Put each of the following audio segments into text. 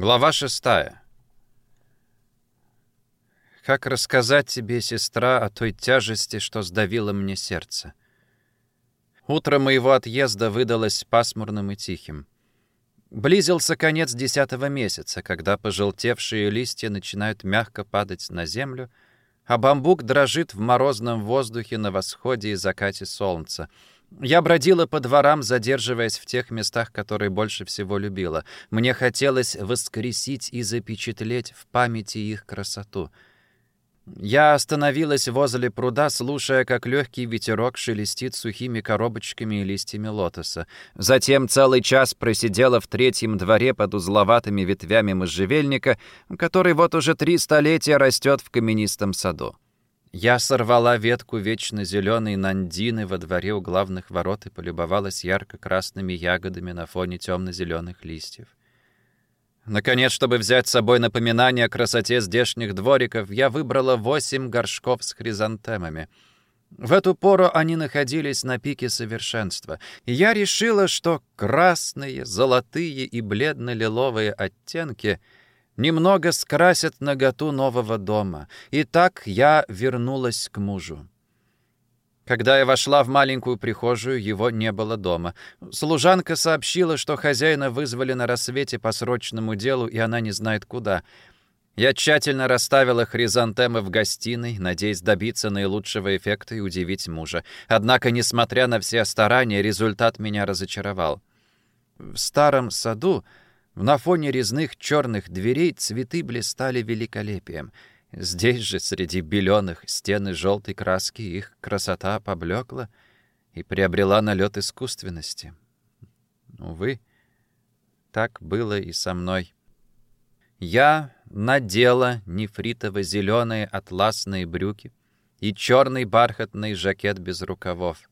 Глава шестая. Как рассказать тебе, сестра, о той тяжести, что сдавило мне сердце? Утро моего отъезда выдалось пасмурным и тихим. Близился конец десятого месяца, когда пожелтевшие листья начинают мягко падать на землю, а бамбук дрожит в морозном воздухе на восходе и закате солнца — я бродила по дворам, задерживаясь в тех местах, которые больше всего любила. Мне хотелось воскресить и запечатлеть в памяти их красоту. Я остановилась возле пруда, слушая, как легкий ветерок шелестит сухими коробочками и листьями лотоса. Затем целый час просидела в третьем дворе под узловатыми ветвями можжевельника, который вот уже три столетия растет в каменистом саду. Я сорвала ветку вечно зеленой нандины во дворе у главных ворот и полюбовалась ярко-красными ягодами на фоне темно-зеленых листьев. Наконец, чтобы взять с собой напоминание о красоте здешних двориков, я выбрала восемь горшков с хризантемами. В эту пору они находились на пике совершенства, и я решила, что красные, золотые и бледно-лиловые оттенки — немного скрасят наготу нового дома. И так я вернулась к мужу. Когда я вошла в маленькую прихожую, его не было дома. Служанка сообщила, что хозяина вызвали на рассвете по срочному делу, и она не знает куда. Я тщательно расставила хризантемы в гостиной, надеясь добиться наилучшего эффекта и удивить мужа. Однако, несмотря на все старания, результат меня разочаровал. В старом саду на фоне резных черных дверей цветы блистали великолепием. Здесь же, среди беленых стены желтой краски, их красота поблекла и приобрела налет искусственности. Увы, так было и со мной. Я надела нефритово-зеленые атласные брюки и черный бархатный жакет без рукавов.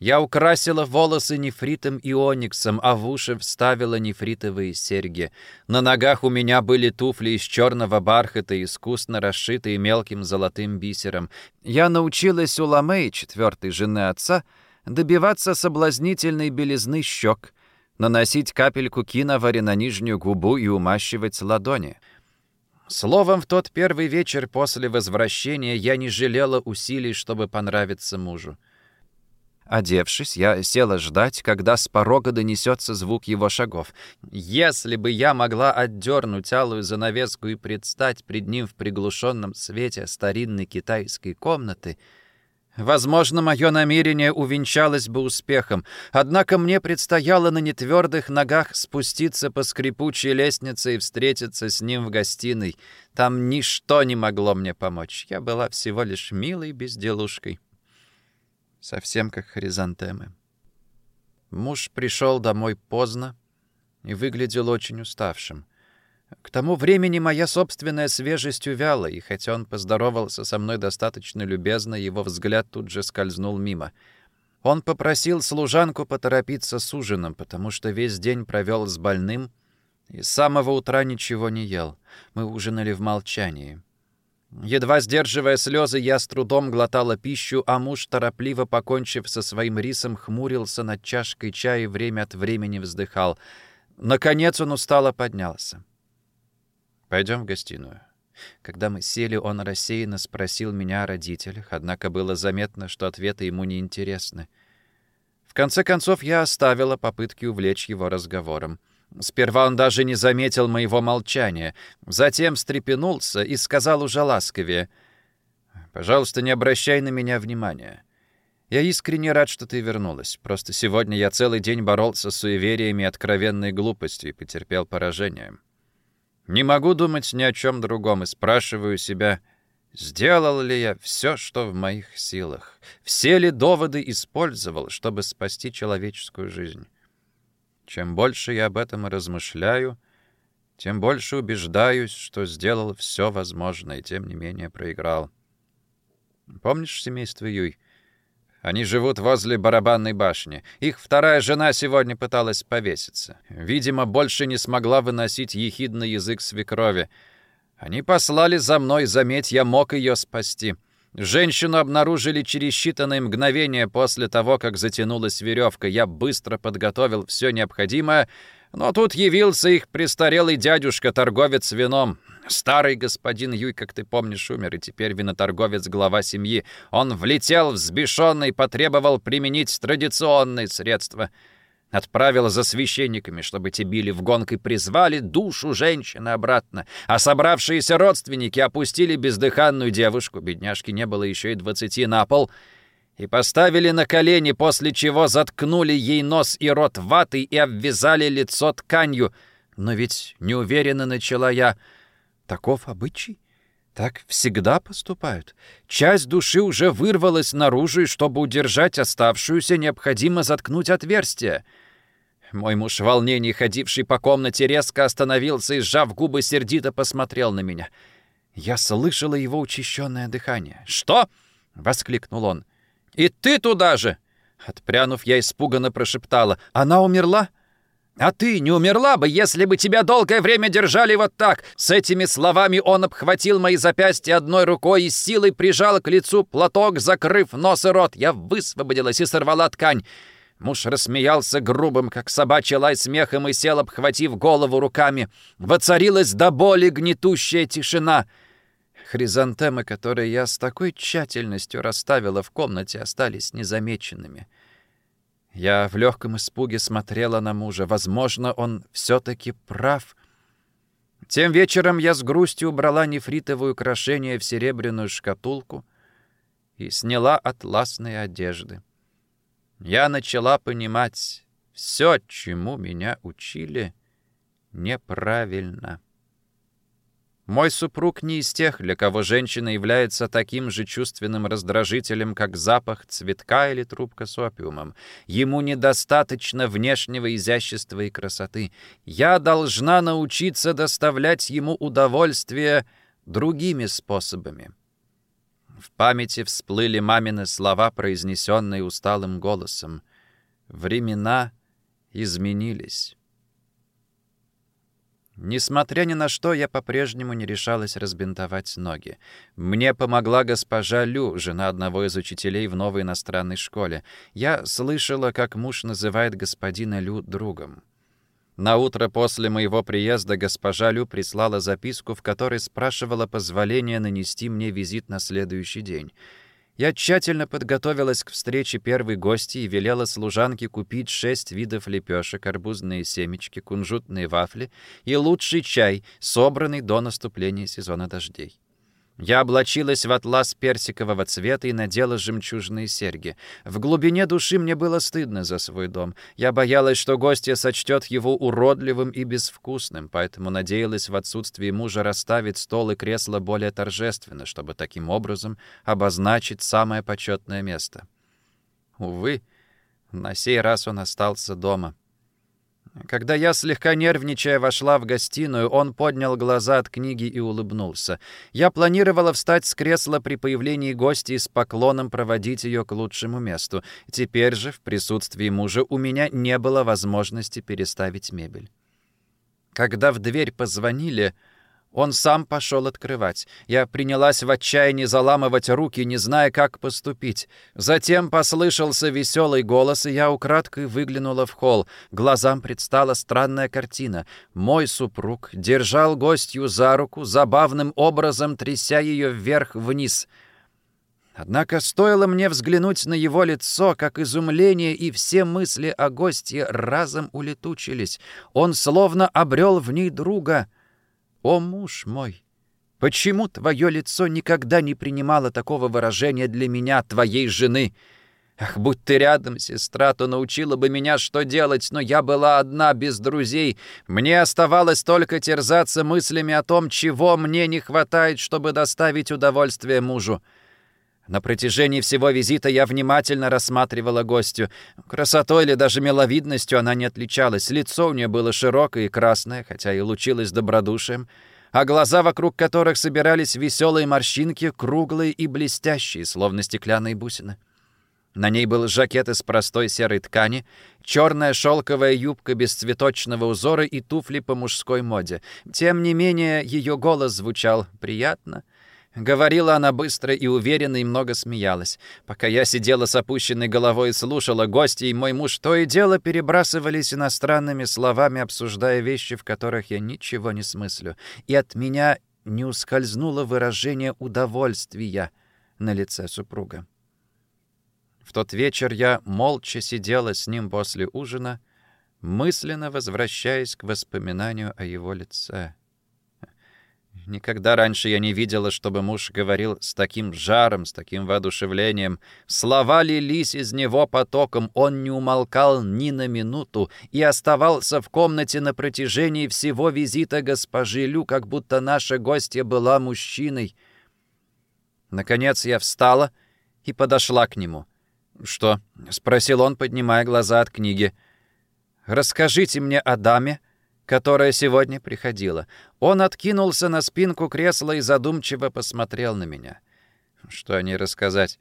Я украсила волосы нефритом и ониксом, а в уши вставила нефритовые серьги. На ногах у меня были туфли из черного бархата, искусно расшитые мелким золотым бисером. Я научилась у Ламей, четвертой жены отца, добиваться соблазнительной белизны щек, наносить капельку киновари на нижнюю губу и умащивать ладони. Словом, в тот первый вечер после возвращения я не жалела усилий, чтобы понравиться мужу. Одевшись, я села ждать, когда с порога донесется звук его шагов. Если бы я могла отдернуть алую занавеску и предстать пред ним в приглушенном свете старинной китайской комнаты, возможно, мое намерение увенчалось бы успехом, однако мне предстояло на нетвердых ногах спуститься по скрипучей лестнице и встретиться с ним в гостиной. Там ничто не могло мне помочь. Я была всего лишь милой безделушкой совсем как хризантемы. Муж пришел домой поздно и выглядел очень уставшим. К тому времени моя собственная свежесть увяла, и хотя он поздоровался со мной достаточно любезно, его взгляд тут же скользнул мимо. Он попросил служанку поторопиться с ужином, потому что весь день провел с больным и с самого утра ничего не ел. Мы ужинали в молчании. Едва сдерживая слезы, я с трудом глотала пищу, а муж, торопливо покончив со своим рисом, хмурился над чашкой чая и время от времени вздыхал. Наконец он устало поднялся. «Пойдем в гостиную». Когда мы сели, он рассеянно спросил меня о родителях, однако было заметно, что ответы ему не интересны. В конце концов, я оставила попытки увлечь его разговором. Сперва он даже не заметил моего молчания, затем встрепенулся и сказал уже ласковее, «Пожалуйста, не обращай на меня внимания. Я искренне рад, что ты вернулась. Просто сегодня я целый день боролся с суевериями и откровенной глупостью и потерпел поражение. Не могу думать ни о чем другом и спрашиваю себя, сделал ли я все, что в моих силах, все ли доводы использовал, чтобы спасти человеческую жизнь». Чем больше я об этом размышляю, тем больше убеждаюсь, что сделал все возможное и тем не менее проиграл. Помнишь семейство Юй? Они живут возле барабанной башни. Их вторая жена сегодня пыталась повеситься. Видимо, больше не смогла выносить ехидный язык свекрови. Они послали за мной, заметь, я мог ее спасти. Женщину обнаружили через считанные мгновения после того, как затянулась веревка. Я быстро подготовил все необходимое, Но тут явился их престарелый дядюшка, торговец вином. Старый господин Юй, как ты помнишь, умер, и теперь виноторговец, глава семьи. Он влетел взбешенный, потребовал применить традиционные средства. Отправил за священниками, чтобы те били в гонг и призвали душу женщины обратно. А собравшиеся родственники опустили бездыханную девушку, бедняжки не было еще и двадцати на пол, и поставили на колени, после чего заткнули ей нос и рот ватой и обвязали лицо тканью. Но ведь неуверенно начала я... Таков обычай? Так всегда поступают. Часть души уже вырвалась наружу, и чтобы удержать оставшуюся, необходимо заткнуть отверстие. Мой муж в волнении, ходивший по комнате, резко остановился и, сжав губы, сердито посмотрел на меня. Я слышала его учащенное дыхание. «Что?» — воскликнул он. «И ты туда же!» Отпрянув, я испуганно прошептала. «Она умерла?» А ты не умерла бы, если бы тебя долгое время держали вот так!» С этими словами он обхватил мои запястья одной рукой и силой прижал к лицу платок, закрыв нос и рот. Я высвободилась и сорвала ткань. Муж рассмеялся грубым, как собачий лай смехом, и сел, обхватив голову руками. Воцарилась до боли гнетущая тишина. Хризантемы, которые я с такой тщательностью расставила в комнате, остались незамеченными. — я в легком испуге смотрела на мужа. Возможно, он все-таки прав. Тем вечером я с грустью убрала нефритовое украшение в серебряную шкатулку и сняла атласные одежды. Я начала понимать, все, чему меня учили, неправильно. Мой супруг не из тех, для кого женщина является таким же чувственным раздражителем, как запах цветка или трубка с опиумом. Ему недостаточно внешнего изящества и красоты. Я должна научиться доставлять ему удовольствие другими способами. В памяти всплыли мамины слова, произнесенные усталым голосом. Времена изменились. Несмотря ни на что, я по-прежнему не решалась разбинтовать ноги. Мне помогла госпожа Лю, жена одного из учителей в новой иностранной школе. Я слышала, как муж называет господина Лю другом. На утро после моего приезда госпожа Лю прислала записку, в которой спрашивала позволения нанести мне визит на следующий день. Я тщательно подготовилась к встрече первой гости и велела служанке купить шесть видов лепешек, арбузные семечки, кунжутные вафли и лучший чай, собранный до наступления сезона дождей. Я облачилась в атлас персикового цвета и надела жемчужные серьги. В глубине души мне было стыдно за свой дом. Я боялась, что гостья сочтет его уродливым и безвкусным, поэтому надеялась в отсутствии мужа расставить стол и кресло более торжественно, чтобы таким образом обозначить самое почетное место. Увы, на сей раз он остался дома. Когда я, слегка нервничая, вошла в гостиную, он поднял глаза от книги и улыбнулся. Я планировала встать с кресла при появлении гостей с поклоном проводить ее к лучшему месту. Теперь же, в присутствии мужа, у меня не было возможности переставить мебель. Когда в дверь позвонили, он сам пошел открывать. Я принялась в отчаянии заламывать руки, не зная, как поступить. Затем послышался веселый голос, и я украдкой выглянула в холл. Глазам предстала странная картина. Мой супруг держал гостью за руку, забавным образом тряся ее вверх-вниз. Однако стоило мне взглянуть на его лицо, как изумление и все мысли о гостье разом улетучились. Он словно обрел в ней друга — «О, муж мой, почему твое лицо никогда не принимало такого выражения для меня, твоей жены? Ах, будь ты рядом, сестра, то научила бы меня, что делать, но я была одна, без друзей. Мне оставалось только терзаться мыслями о том, чего мне не хватает, чтобы доставить удовольствие мужу». На протяжении всего визита я внимательно рассматривала гостю. Красотой или даже миловидностью она не отличалась. Лицо у нее было широкое и красное, хотя и лучилось добродушием, а глаза, вокруг которых собирались веселые морщинки, круглые и блестящие, словно стеклянные бусины. На ней был жакет из простой серой ткани, черная шелковая юбка без цветочного узора и туфли по мужской моде. Тем не менее, ее голос звучал приятно — Говорила она быстро и уверенно, и много смеялась. Пока я сидела с опущенной головой и слушала гостей, мой муж то и дело перебрасывались иностранными словами, обсуждая вещи, в которых я ничего не смыслю. И от меня не ускользнуло выражение удовольствия на лице супруга. В тот вечер я молча сидела с ним после ужина, мысленно возвращаясь к воспоминанию о его лице. Никогда раньше я не видела, чтобы муж говорил с таким жаром, с таким воодушевлением. Слова лились из него потоком, он не умолкал ни на минуту и оставался в комнате на протяжении всего визита госпожи Лю, как будто наша гостья была мужчиной. Наконец я встала и подошла к нему. «Что?» — спросил он, поднимая глаза от книги. «Расскажите мне о даме, которая сегодня приходила. Он откинулся на спинку кресла и задумчиво посмотрел на меня. Что о ней рассказать?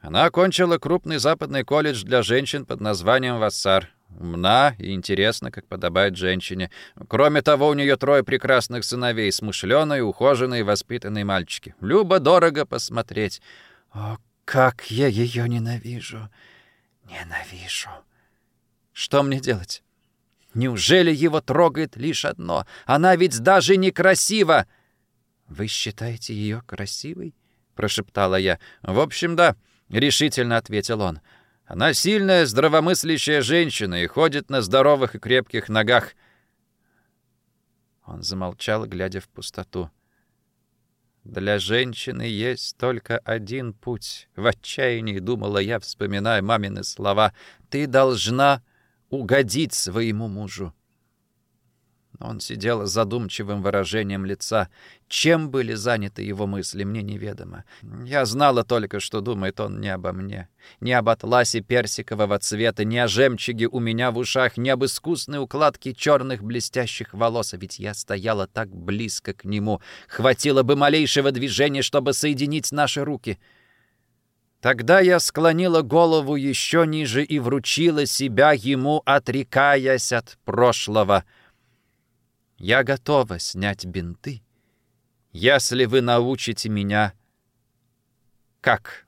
Она окончила крупный западный колледж для женщин под названием «Вассар». Умна и интересна, как подобает женщине. Кроме того, у нее трое прекрасных сыновей, смышленые, ухоженные, воспитанные мальчики. Любо-дорого посмотреть. О, как я ее ненавижу! Ненавижу! Что мне делать? Неужели его трогает лишь одно? Она ведь даже некрасива!» «Вы считаете ее красивой?» — прошептала я. «В общем, да», — решительно ответил он. «Она сильная, здравомыслящая женщина и ходит на здоровых и крепких ногах». Он замолчал, глядя в пустоту. «Для женщины есть только один путь», — в отчаянии думала я, вспоминая мамины слова. «Ты должна угодить своему мужу. Он сидел с задумчивым выражением лица. Чем были заняты его мысли, мне неведомо. Я знала только, что думает он не обо мне, не об атласе персикового цвета, не о жемчуге у меня в ушах, не об искусной укладке черных блестящих волос, а ведь я стояла так близко к нему. Хватило бы малейшего движения, чтобы соединить наши руки — Тогда я склонила голову еще ниже и вручила себя ему, отрекаясь от прошлого. Я готова снять бинты, если вы научите меня, как